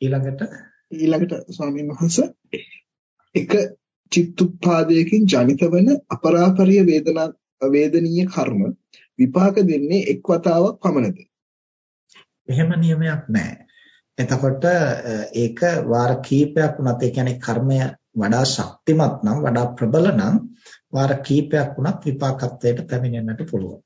ඊළඟට ඊළඟට ස්වාමීන් වහන්සේ එක චිත්තුප්පාදයකින් ජනිත වන අපරාපරිය වේදනා වේදනීය කර්ම විපාක දෙන්නේ එක් වතාවක් පමණද? එහෙම නියමයක් නැහැ. එතකොට ඒක වාර කීපයක් වුණත් ඒ කියන්නේ කර්මය වඩා ශක්තිමත් නම් වඩා ප්‍රබල නම් වාර කීපයක් වුණත් විපාකත්වයට පැමිණෙන්නට පුළුවන්.